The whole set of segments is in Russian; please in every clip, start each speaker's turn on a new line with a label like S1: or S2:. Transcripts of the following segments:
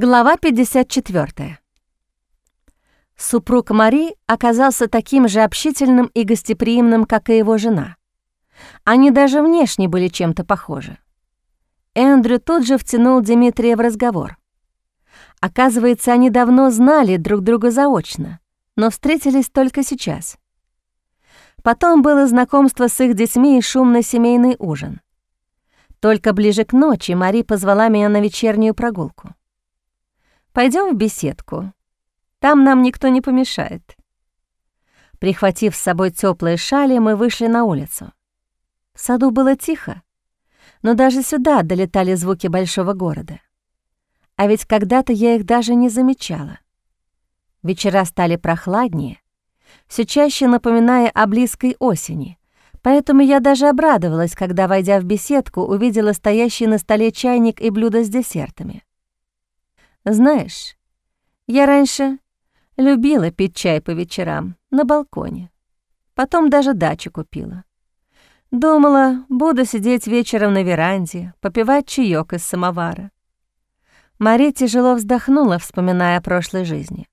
S1: Глава 54. Супруг Мари оказался таким же общительным и гостеприимным, как и его жена. Они даже внешне были чем-то похожи. Эндрю тут же втянул Дмитрия в разговор. Оказывается, они давно знали друг друга заочно, но встретились только сейчас. Потом было знакомство с их детьми и шумный семейный ужин. Только ближе к ночи Мари позвала меня на вечернюю прогулку. Пойдем в беседку. Там нам никто не помешает». Прихватив с собой теплые шали, мы вышли на улицу. В саду было тихо, но даже сюда долетали звуки большого города. А ведь когда-то я их даже не замечала. Вечера стали прохладнее, все чаще напоминая о близкой осени, поэтому я даже обрадовалась, когда, войдя в беседку, увидела стоящий на столе чайник и блюдо с десертами. Знаешь, я раньше любила пить чай по вечерам на балконе. Потом даже дачу купила. Думала, буду сидеть вечером на веранде, попивать чаек из самовара. Мария тяжело вздохнула, вспоминая о прошлой жизни.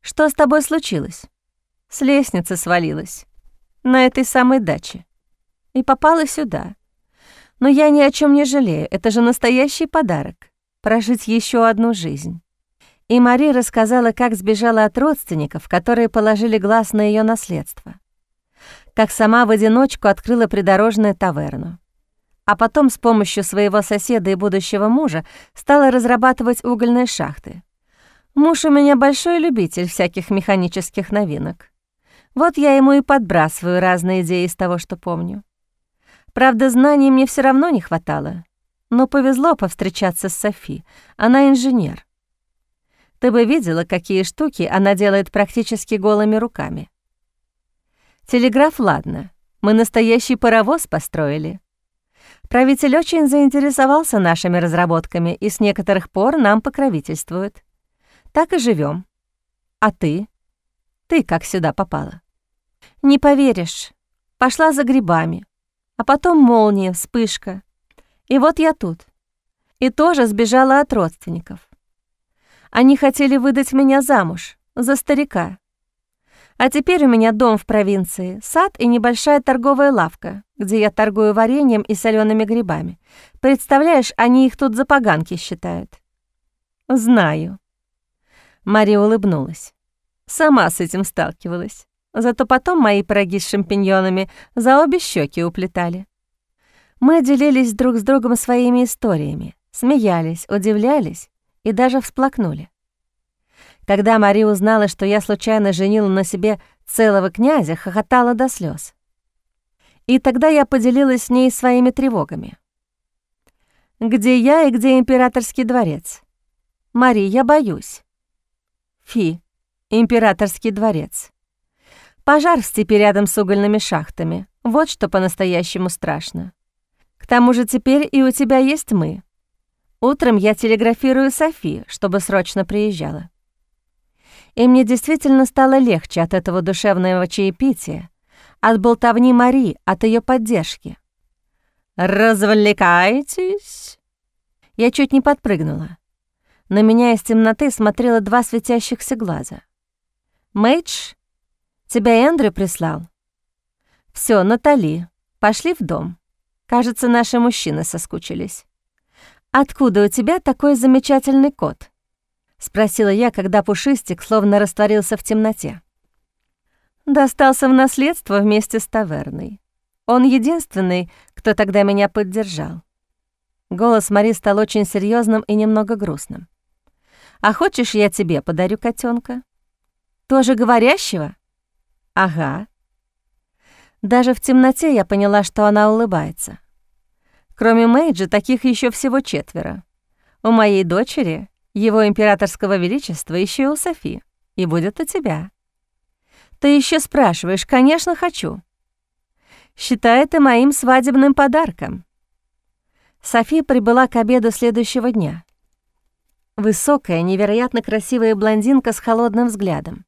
S1: «Что с тобой случилось?» «С лестницы свалилась. На этой самой даче. И попала сюда. Но я ни о чем не жалею, это же настоящий подарок прожить еще одну жизнь. И Мари рассказала, как сбежала от родственников, которые положили глаз на ее наследство. Как сама в одиночку открыла придорожную таверну. А потом с помощью своего соседа и будущего мужа стала разрабатывать угольные шахты. Муж у меня большой любитель всяких механических новинок. Вот я ему и подбрасываю разные идеи из того, что помню. Правда, знаний мне все равно не хватало, но повезло повстречаться с Софи. Она инженер. Ты бы видела, какие штуки она делает практически голыми руками. Телеграф, ладно, мы настоящий паровоз построили. Правитель очень заинтересовался нашими разработками и с некоторых пор нам покровительствует. Так и живем. А ты? Ты как сюда попала? Не поверишь. Пошла за грибами. А потом молния, вспышка. И вот я тут. И тоже сбежала от родственников. Они хотели выдать меня замуж, за старика. А теперь у меня дом в провинции, сад и небольшая торговая лавка, где я торгую вареньем и солеными грибами. Представляешь, они их тут за поганки считают. Знаю. Мария улыбнулась. Сама с этим сталкивалась. Зато потом мои пироги с шампиньонами за обе щеки уплетали. Мы делились друг с другом своими историями, смеялись, удивлялись и даже всплакнули. Когда Мари узнала, что я случайно женила на себе целого князя, хохотала до слез. И тогда я поделилась с ней своими тревогами. «Где я и где императорский дворец?» «Мари, я боюсь». «Фи, императорский дворец». «Пожар в степи рядом с угольными шахтами. Вот что по-настоящему страшно». К тому же теперь и у тебя есть мы. Утром я телеграфирую Софи, чтобы срочно приезжала. И мне действительно стало легче от этого душевного чаепития, от болтовни Мари, от ее поддержки. «Развлекаетесь?» Я чуть не подпрыгнула. На меня из темноты смотрело два светящихся глаза. «Мэйдж, тебя Эндрю прислал?» Все, Натали, пошли в дом». Кажется, наши мужчины соскучились. «Откуда у тебя такой замечательный кот?» — спросила я, когда Пушистик словно растворился в темноте. Достался в наследство вместе с таверной. Он единственный, кто тогда меня поддержал. Голос Мари стал очень серьезным и немного грустным. «А хочешь, я тебе подарю котенка? «Тоже говорящего?» «Ага», даже в темноте я поняла, что она улыбается. Кроме Мэйджи, таких еще всего четверо. У моей дочери, его императорского величества, еще и у Софи. И будет у тебя. Ты еще спрашиваешь, конечно, хочу. Считай это моим свадебным подарком. Софи прибыла к обеду следующего дня. Высокая, невероятно красивая блондинка с холодным взглядом.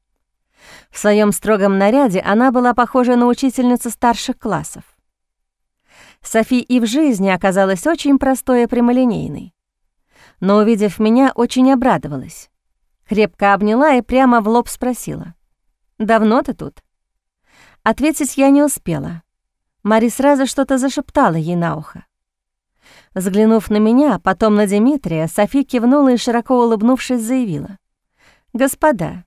S1: В своем строгом наряде она была похожа на учительницу старших классов. Софи и в жизни оказалась очень простой и прямолинейной. но, увидев меня, очень обрадовалась. Крепко обняла и прямо в лоб спросила. «Давно ты тут?» Ответить я не успела. Мари сразу что-то зашептала ей на ухо. Взглянув на меня, потом на Дмитрия, Софи кивнула и, широко улыбнувшись, заявила. «Господа,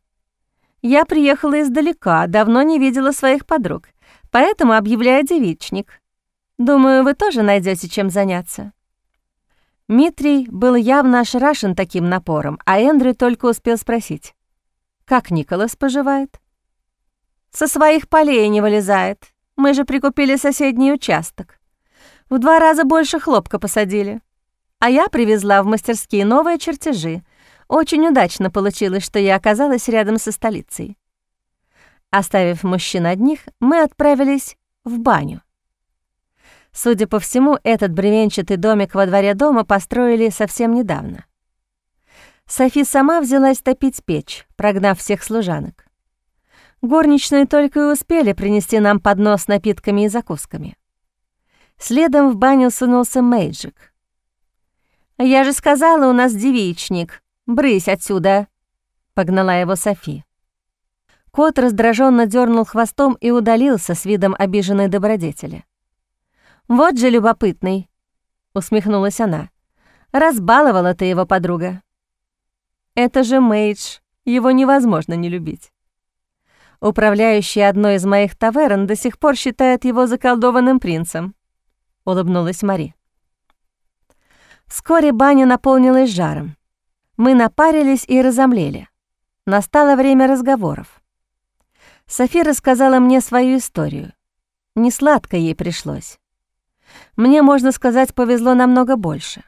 S1: я приехала издалека, давно не видела своих подруг, поэтому объявляю девичник. Думаю, вы тоже найдете чем заняться». Митрий был явно ошарашен таким напором, а Эндрю только успел спросить. «Как Николас поживает?» «Со своих полей не вылезает. Мы же прикупили соседний участок. В два раза больше хлопка посадили. А я привезла в мастерские новые чертежи. Очень удачно получилось, что я оказалась рядом со столицей. Оставив мужчин одних, мы отправились в баню. Судя по всему, этот бревенчатый домик во дворе дома построили совсем недавно. Софи сама взялась топить печь, прогнав всех служанок. Горничные только и успели принести нам поднос с напитками и закусками. Следом в баню сунулся Мейджик. «Я же сказала, у нас девичник. Брысь отсюда!» — погнала его Софи. Кот раздраженно дернул хвостом и удалился с видом обиженной добродетели. «Вот же любопытный!» — усмехнулась она. «Разбаловала ты его, подруга». «Это же Мейдж, его невозможно не любить». Управляющий одной из моих таверн до сих пор считает его заколдованным принцем», — улыбнулась Мари. Вскоре баня наполнилась жаром. Мы напарились и разомлели. Настало время разговоров. Софи рассказала мне свою историю. Несладко ей пришлось. Мне, можно сказать, повезло намного больше.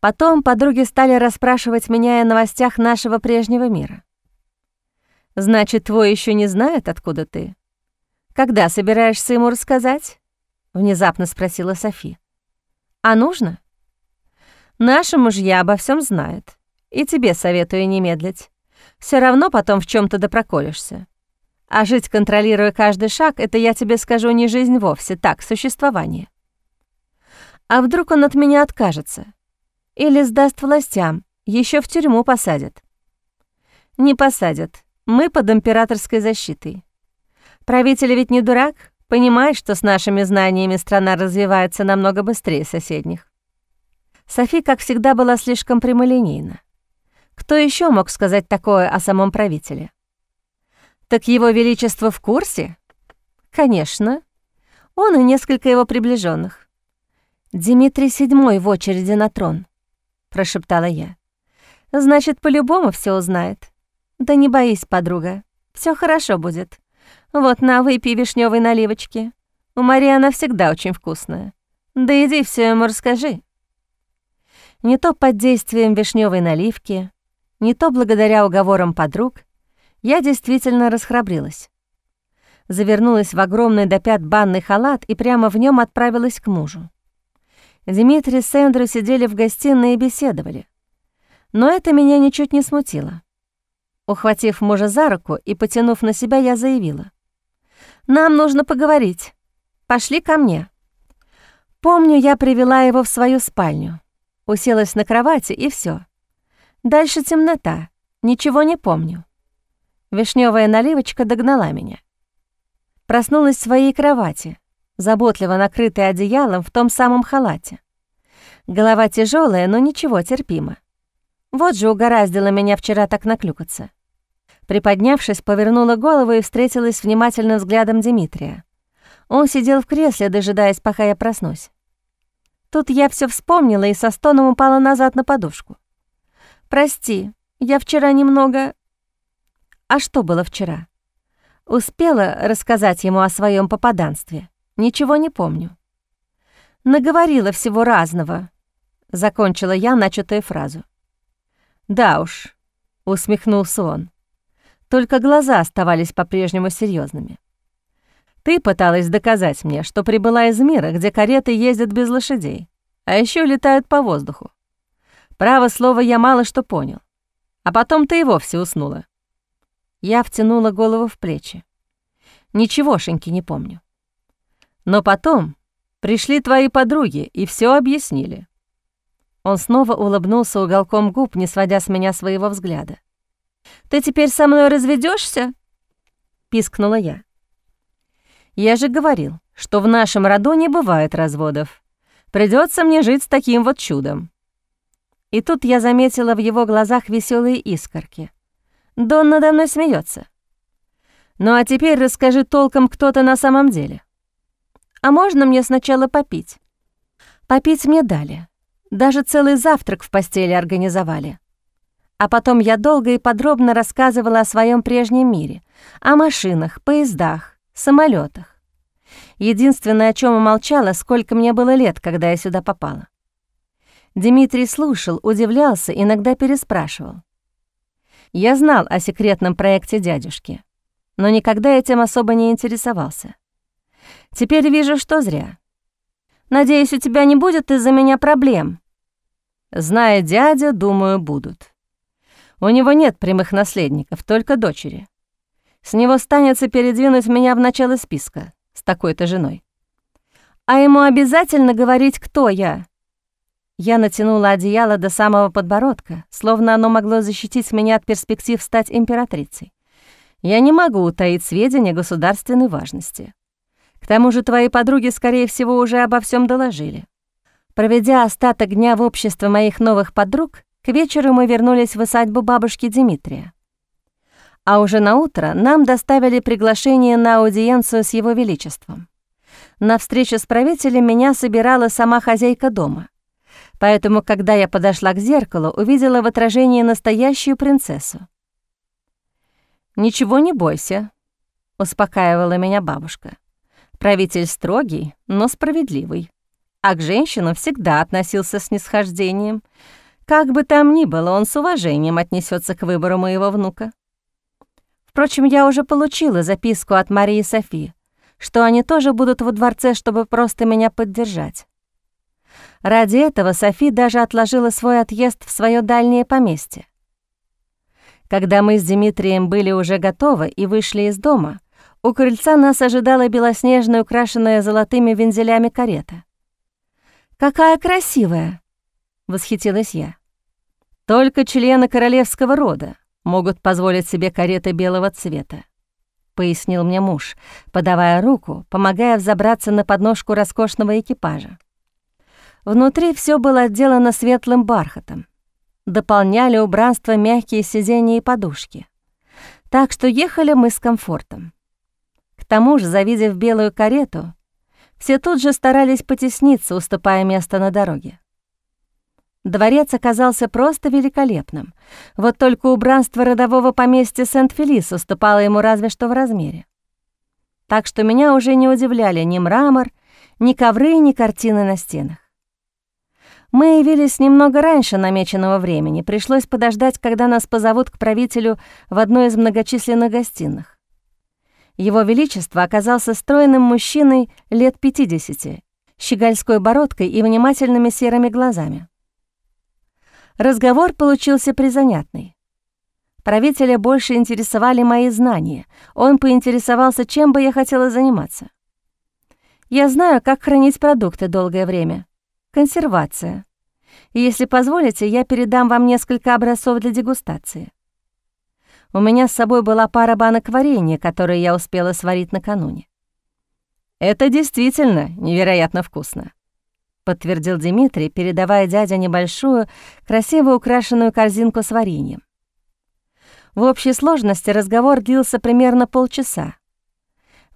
S1: Потом подруги стали расспрашивать меня о новостях нашего прежнего мира. «Значит, твой еще не знает, откуда ты? Когда собираешься ему рассказать?» — внезапно спросила Софи. «А нужно?» «Наши мужья обо всем знают, и тебе советую не медлить. Все равно потом в чем то допроколешься. А жить, контролируя каждый шаг, это, я тебе скажу, не жизнь вовсе, так, существование. А вдруг он от меня откажется? Или сдаст властям, еще в тюрьму посадят? Не посадят, мы под императорской защитой. Правитель ведь не дурак, понимает, что с нашими знаниями страна развивается намного быстрее соседних. Софи, как всегда, была слишком прямолинейна. Кто еще мог сказать такое о самом правителе? Так его величество в курсе? Конечно. Он и несколько его приближенных. Дмитрий седьмой в очереди на трон, прошептала я. Значит, по-любому все узнает. Да не боись, подруга. Все хорошо будет. Вот на, выпей вишневой наливочки. У Марии она всегда очень вкусная. Да иди все ему расскажи. Не то под действием вишневой наливки, не то благодаря уговорам подруг, я действительно расхрабрилась. Завернулась в огромный до пят банный халат и прямо в нем отправилась к мужу. Дмитрий с Эндрю сидели в гостиной и беседовали. Но это меня ничуть не смутило. Ухватив мужа за руку и потянув на себя, я заявила. «Нам нужно поговорить. Пошли ко мне». Помню, я привела его в свою спальню. Уселась на кровати, и все. Дальше темнота. Ничего не помню. Вишневая наливочка догнала меня. Проснулась в своей кровати, заботливо накрытой одеялом в том самом халате. Голова тяжелая, но ничего, терпимо. Вот же угораздило меня вчера так наклюкаться. Приподнявшись, повернула голову и встретилась внимательным взглядом Дмитрия. Он сидел в кресле, дожидаясь, пока я проснусь. Тут я все вспомнила и со стоном упала назад на подушку. «Прости, я вчера немного...» А что было вчера? Успела рассказать ему о своем попаданстве. Ничего не помню. Наговорила всего разного. Закончила я начатую фразу. «Да уж», — усмехнулся он. Только глаза оставались по-прежнему серьезными. «Ты пыталась доказать мне, что прибыла из мира, где кареты ездят без лошадей, а еще летают по воздуху. Право слово, я мало что понял. А потом ты и вовсе уснула. Я втянула голову в плечи. Ничегошеньки не помню. Но потом пришли твои подруги и все объяснили. Он снова улыбнулся уголком губ, не сводя с меня своего взгляда. «Ты теперь со мной разведешься? пискнула я. «Я же говорил, что в нашем роду не бывает разводов. Придется мне жить с таким вот чудом». И тут я заметила в его глазах веселые искорки. Дон надо мной смеется. «Ну а теперь расскажи толком, кто ты на самом деле. А можно мне сначала попить?» Попить мне дали. Даже целый завтрак в постели организовали. А потом я долго и подробно рассказывала о своем прежнем мире, о машинах, поездах, самолетах. Единственное, о чем умолчала, сколько мне было лет, когда я сюда попала. Дмитрий слушал, удивлялся, иногда переспрашивал. Я знал о секретном проекте дядюшки, но никогда этим особо не интересовался. Теперь вижу, что зря. Надеюсь, у тебя не будет из-за меня проблем. Зная дядя, думаю, будут. У него нет прямых наследников, только дочери. С него станется передвинуть меня в начало списка с такой-то женой. А ему обязательно говорить, кто я. Я натянула одеяло до самого подбородка, словно оно могло защитить меня от перспектив стать императрицей. Я не могу утаить сведения государственной важности. К тому же твои подруги, скорее всего, уже обо всем доложили. Проведя остаток дня в обществе моих новых подруг, к вечеру мы вернулись в усадьбу бабушки Дмитрия. А уже на утро нам доставили приглашение на аудиенцию с его величеством. На встречу с правителем меня собирала сама хозяйка дома. Поэтому, когда я подошла к зеркалу, увидела в отражении настоящую принцессу. «Ничего не бойся», — успокаивала меня бабушка. «Правитель строгий, но справедливый, а к женщинам всегда относился с снисхождением. Как бы там ни было, он с уважением отнесется к выбору моего внука». Впрочем, я уже получила записку от Марии Софи, что они тоже будут во дворце, чтобы просто меня поддержать. Ради этого Софи даже отложила свой отъезд в свое дальнее поместье. Когда мы с Дмитрием были уже готовы и вышли из дома, у крыльца нас ожидала белоснежная, украшенная золотыми вензелями карета. «Какая красивая!» — восхитилась я. «Только члены королевского рода могут позволить себе кареты белого цвета», — пояснил мне муж, подавая руку, помогая взобраться на подножку роскошного экипажа. Внутри все было отделано светлым бархатом. Дополняли убранство мягкие сиденья и подушки. Так что ехали мы с комфортом. К тому же, завидев белую карету, все тут же старались потесниться, уступая место на дороге. Дворец оказался просто великолепным. Вот только убранство родового поместья Сент-Фелис уступало ему разве что в размере. Так что меня уже не удивляли ни мрамор, ни ковры, ни картины на стенах. Мы явились немного раньше намеченного времени. Пришлось подождать, когда нас позовут к правителю в одной из многочисленных гостиных. Его Величество оказался стройным мужчиной лет 50, щегольской бородкой и внимательными серыми глазами. Разговор получился призанятный. Правителя больше интересовали мои знания. Он поинтересовался, чем бы я хотела заниматься. Я знаю, как хранить продукты долгое время — консервация. Если позволите, я передам вам несколько образцов для дегустации. У меня с собой была пара банок варенья, которые я успела сварить накануне. «Это действительно невероятно вкусно», — подтвердил Дмитрий, передавая дяде небольшую, красиво украшенную корзинку с вареньем. В общей сложности разговор длился примерно полчаса,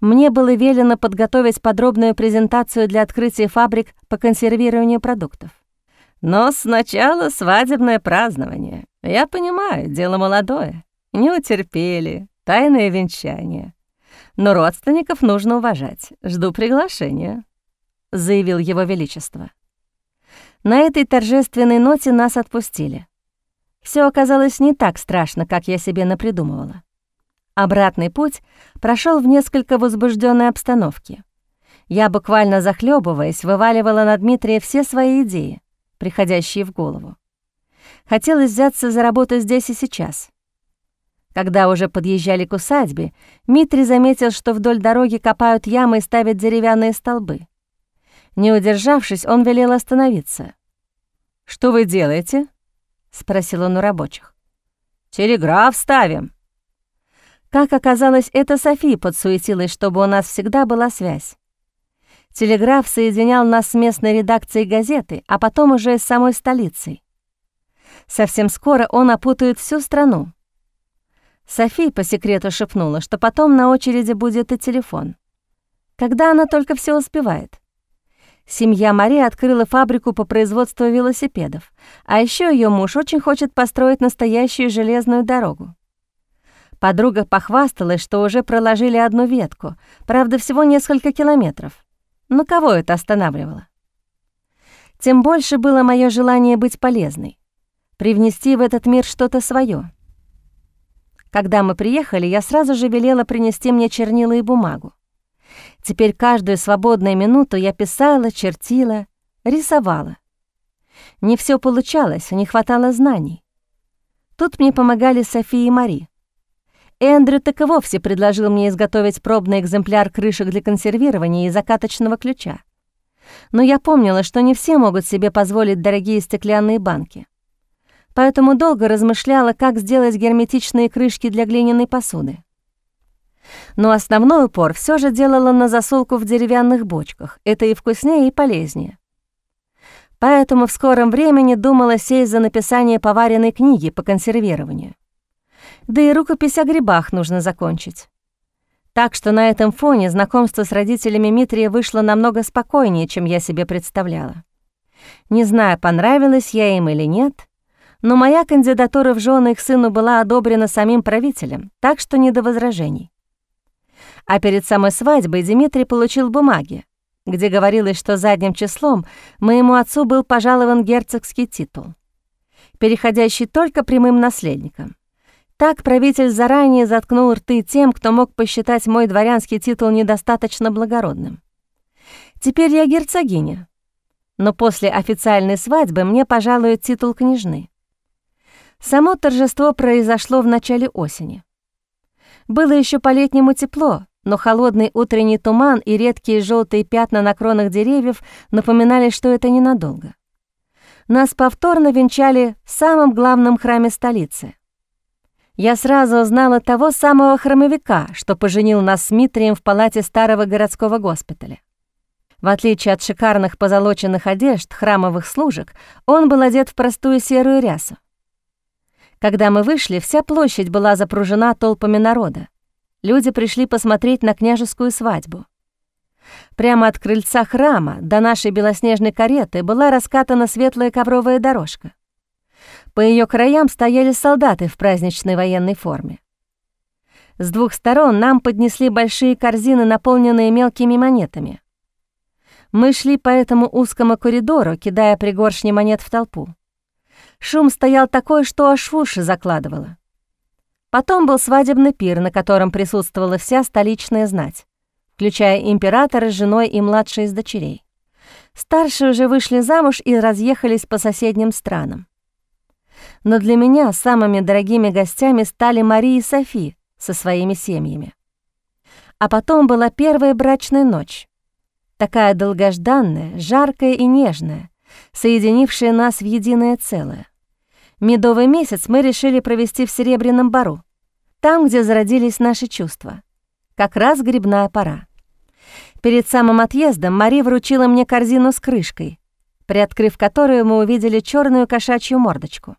S1: мне было велено подготовить подробную презентацию для открытия фабрик по консервированию продуктов. Но сначала свадебное празднование. Я понимаю, дело молодое. Не утерпели, тайное венчание. Но родственников нужно уважать. Жду приглашения», — заявил Его Величество. На этой торжественной ноте нас отпустили. Все оказалось не так страшно, как я себе напридумывала. Обратный путь прошел в несколько возбужденной обстановке. Я, буквально захлебываясь, вываливала на Дмитрия все свои идеи, приходящие в голову. Хотелось взяться за работу здесь и сейчас. Когда уже подъезжали к усадьбе, Дмитрий заметил, что вдоль дороги копают ямы и ставят деревянные столбы. Не удержавшись, он велел остановиться. «Что вы делаете?» — спросил он у рабочих. «Телеграф ставим». Как оказалось, это Софи подсуетилась, чтобы у нас всегда была связь. Телеграф соединял нас с местной редакцией газеты, а потом уже с самой столицей. Совсем скоро он опутает всю страну. Софи по секрету шепнула, что потом на очереди будет и телефон. Когда она только все успевает. Семья Мари открыла фабрику по производству велосипедов, а еще ее муж очень хочет построить настоящую железную дорогу. Подруга похвасталась, что уже проложили одну ветку, правда, всего несколько километров. Но кого это останавливало? Тем больше было мое желание быть полезной, привнести в этот мир что-то свое. Когда мы приехали, я сразу же велела принести мне чернила и бумагу. Теперь каждую свободную минуту я писала, чертила, рисовала. Не все получалось, не хватало знаний. Тут мне помогали София и Мари. Эндрю так и вовсе предложил мне изготовить пробный экземпляр крышек для консервирования и закаточного ключа. Но я помнила, что не все могут себе позволить дорогие стеклянные банки. Поэтому долго размышляла, как сделать герметичные крышки для глиняной посуды. Но основной упор все же делала на засолку в деревянных бочках. Это и вкуснее, и полезнее. Поэтому в скором времени думала сесть за написание поваренной книги по консервированию. Да и рукопись о грибах нужно закончить. Так что на этом фоне знакомство с родителями Митрия вышло намного спокойнее, чем я себе представляла. Не знаю, понравилось я им или нет, но моя кандидатура в жены их сыну была одобрена самим правителем, так что не до возражений. А перед самой свадьбой Дмитрий получил бумаги, где говорилось, что задним числом моему отцу был пожалован герцогский титул, переходящий только прямым наследникам. Так правитель заранее заткнул рты тем, кто мог посчитать мой дворянский титул недостаточно благородным. Теперь я герцогиня, но после официальной свадьбы мне пожалуют титул княжны. Само торжество произошло в начале осени. Было еще по-летнему тепло, но холодный утренний туман и редкие желтые пятна на кронах деревьев напоминали, что это ненадолго. Нас повторно венчали в самом главном храме столицы. Я сразу узнала того самого храмовика, что поженил нас с Митрием в палате старого городского госпиталя. В отличие от шикарных позолоченных одежд храмовых служек, он был одет в простую серую рясу. Когда мы вышли, вся площадь была запружена толпами народа. Люди пришли посмотреть на княжескую свадьбу. Прямо от крыльца храма до нашей белоснежной кареты была раскатана светлая ковровая дорожка. По ее краям стояли солдаты в праздничной военной форме. С двух сторон нам поднесли большие корзины, наполненные мелкими монетами. Мы шли по этому узкому коридору, кидая пригоршни монет в толпу. Шум стоял такой, что аж уши закладывало. Потом был свадебный пир, на котором присутствовала вся столичная знать, включая императора с женой и младшей из дочерей. Старшие уже вышли замуж и разъехались по соседним странам. Но для меня самыми дорогими гостями стали Мария и Софи со своими семьями. А потом была первая брачная ночь. Такая долгожданная, жаркая и нежная, соединившая нас в единое целое. Медовый месяц мы решили провести в Серебряном Бару, там, где зародились наши чувства. Как раз грибная пора. Перед самым отъездом Мари вручила мне корзину с крышкой, приоткрыв которую мы увидели черную кошачью мордочку.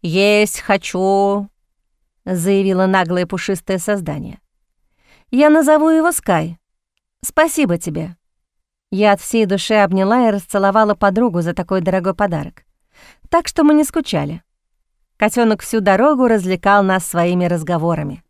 S1: «Есть хочу», — заявило наглое пушистое создание. «Я назову его Скай. Спасибо тебе». Я от всей души обняла и расцеловала подругу за такой дорогой подарок так что мы не скучали. Котенок всю дорогу развлекал нас своими разговорами.